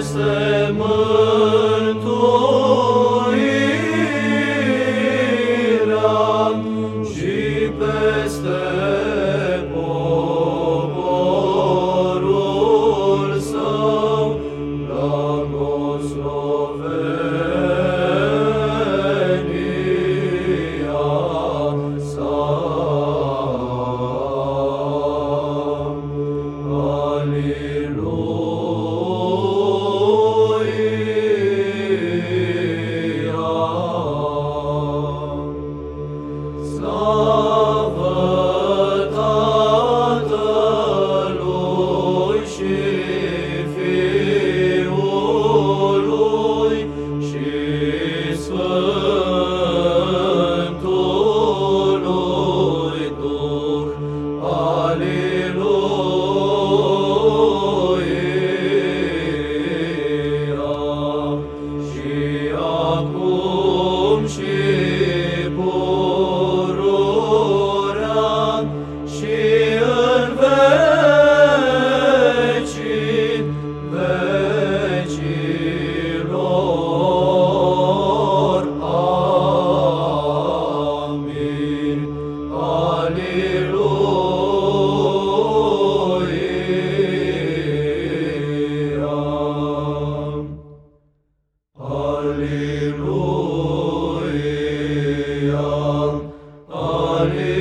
este Aleluia. Aleluia.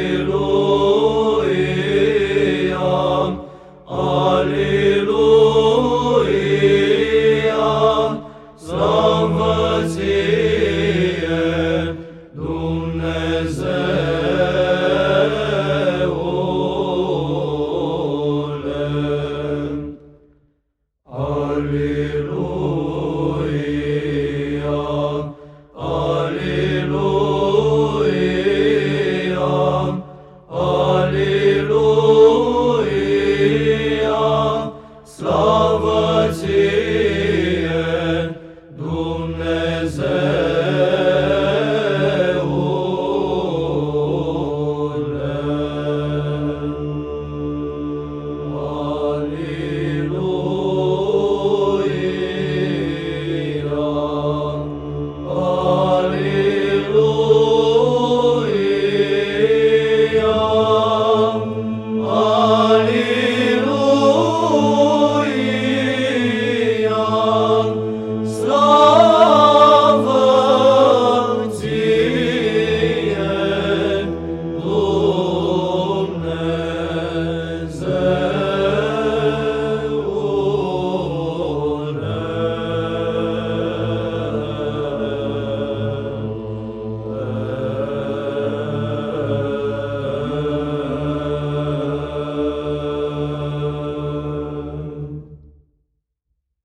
mercy.